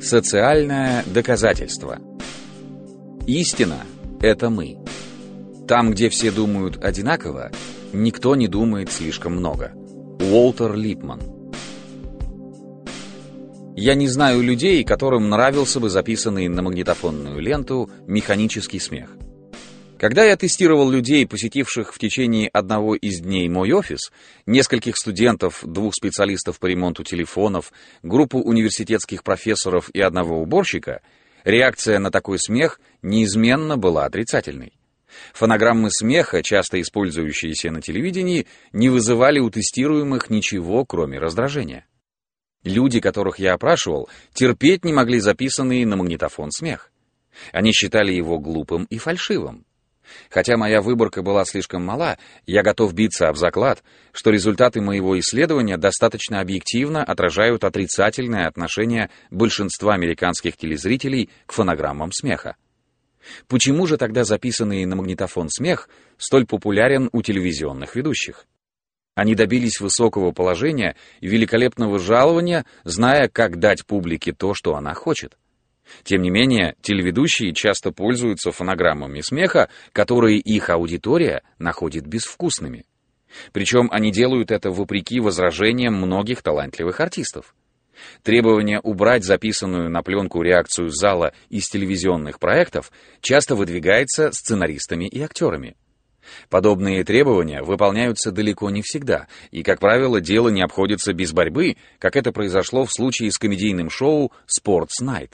Социальное доказательство. Истина — это мы. Там, где все думают одинаково, никто не думает слишком много. Уолтер Липман. Я не знаю людей, которым нравился бы записанный на магнитофонную ленту механический смех. Когда я тестировал людей, посетивших в течение одного из дней мой офис, нескольких студентов, двух специалистов по ремонту телефонов, группу университетских профессоров и одного уборщика, реакция на такой смех неизменно была отрицательной. Фонограммы смеха, часто использующиеся на телевидении, не вызывали у тестируемых ничего, кроме раздражения. Люди, которых я опрашивал, терпеть не могли записанный на магнитофон смех. Они считали его глупым и фальшивым. Хотя моя выборка была слишком мала, я готов биться об заклад, что результаты моего исследования достаточно объективно отражают отрицательное отношение большинства американских телезрителей к фонограммам смеха. Почему же тогда записанный на магнитофон смех столь популярен у телевизионных ведущих? Они добились высокого положения и великолепного жалования, зная, как дать публике то, что она хочет. Тем не менее, телеведущие часто пользуются фонограммами смеха, которые их аудитория находит безвкусными. Причем они делают это вопреки возражениям многих талантливых артистов. Требование убрать записанную на пленку реакцию зала из телевизионных проектов часто выдвигается сценаристами и актерами. Подобные требования выполняются далеко не всегда, и, как правило, дело не обходится без борьбы, как это произошло в случае с комедийным шоу «Sports Night».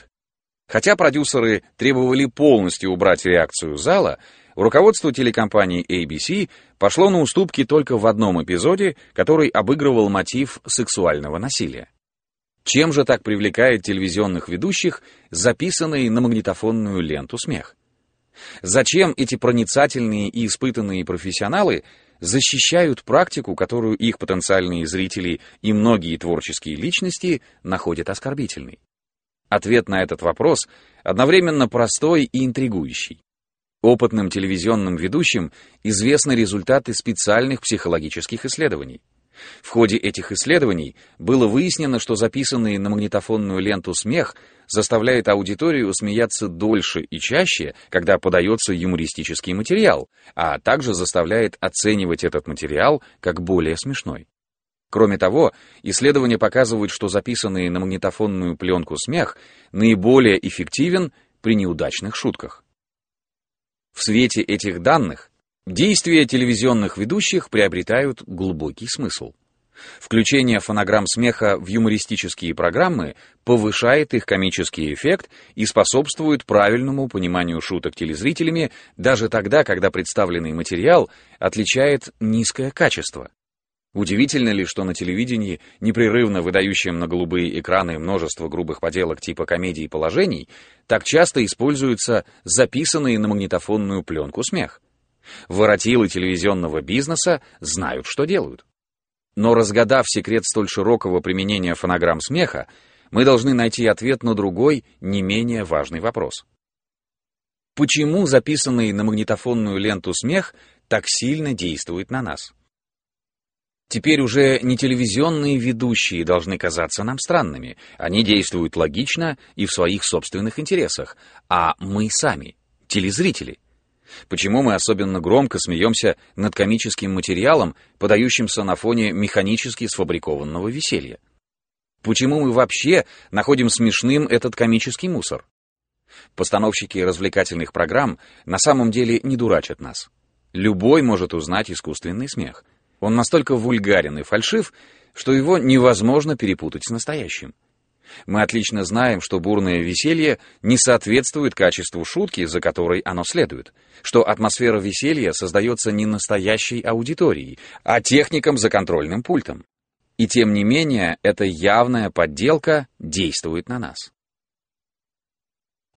Хотя продюсеры требовали полностью убрать реакцию зала, руководство телекомпании ABC пошло на уступки только в одном эпизоде, который обыгрывал мотив сексуального насилия. Чем же так привлекает телевизионных ведущих записанный на магнитофонную ленту смех? Зачем эти проницательные и испытанные профессионалы защищают практику, которую их потенциальные зрители и многие творческие личности находят оскорбительной? Ответ на этот вопрос одновременно простой и интригующий. Опытным телевизионным ведущим известны результаты специальных психологических исследований. В ходе этих исследований было выяснено, что записанный на магнитофонную ленту смех заставляет аудиторию смеяться дольше и чаще, когда подается юмористический материал, а также заставляет оценивать этот материал как более смешной. Кроме того, исследования показывают, что записанный на магнитофонную пленку смех наиболее эффективен при неудачных шутках. В свете этих данных действия телевизионных ведущих приобретают глубокий смысл. Включение фонограмм смеха в юмористические программы повышает их комический эффект и способствует правильному пониманию шуток телезрителями даже тогда, когда представленный материал отличает низкое качество. Удивительно ли, что на телевидении, непрерывно выдающем на голубые экраны множество грубых поделок типа комедий и положений, так часто используются записанные на магнитофонную пленку смех? Воротилы телевизионного бизнеса знают, что делают. Но разгадав секрет столь широкого применения фонограмм смеха, мы должны найти ответ на другой, не менее важный вопрос. Почему записанный на магнитофонную ленту смех так сильно действует на нас? Теперь уже не телевизионные ведущие должны казаться нам странными. Они действуют логично и в своих собственных интересах. А мы сами, телезрители. Почему мы особенно громко смеемся над комическим материалом, подающимся на фоне механически сфабрикованного веселья? Почему мы вообще находим смешным этот комический мусор? Постановщики развлекательных программ на самом деле не дурачат нас. Любой может узнать искусственный смех — он настолько вульгарен и фальшив, что его невозможно перепутать с настоящим. Мы отлично знаем, что бурное веселье не соответствует качеству шутки, за которой оно следует, что атмосфера веселья создается не настоящей аудиторией, а техником за контрольным пультом. И тем не менее, эта явная подделка действует на нас.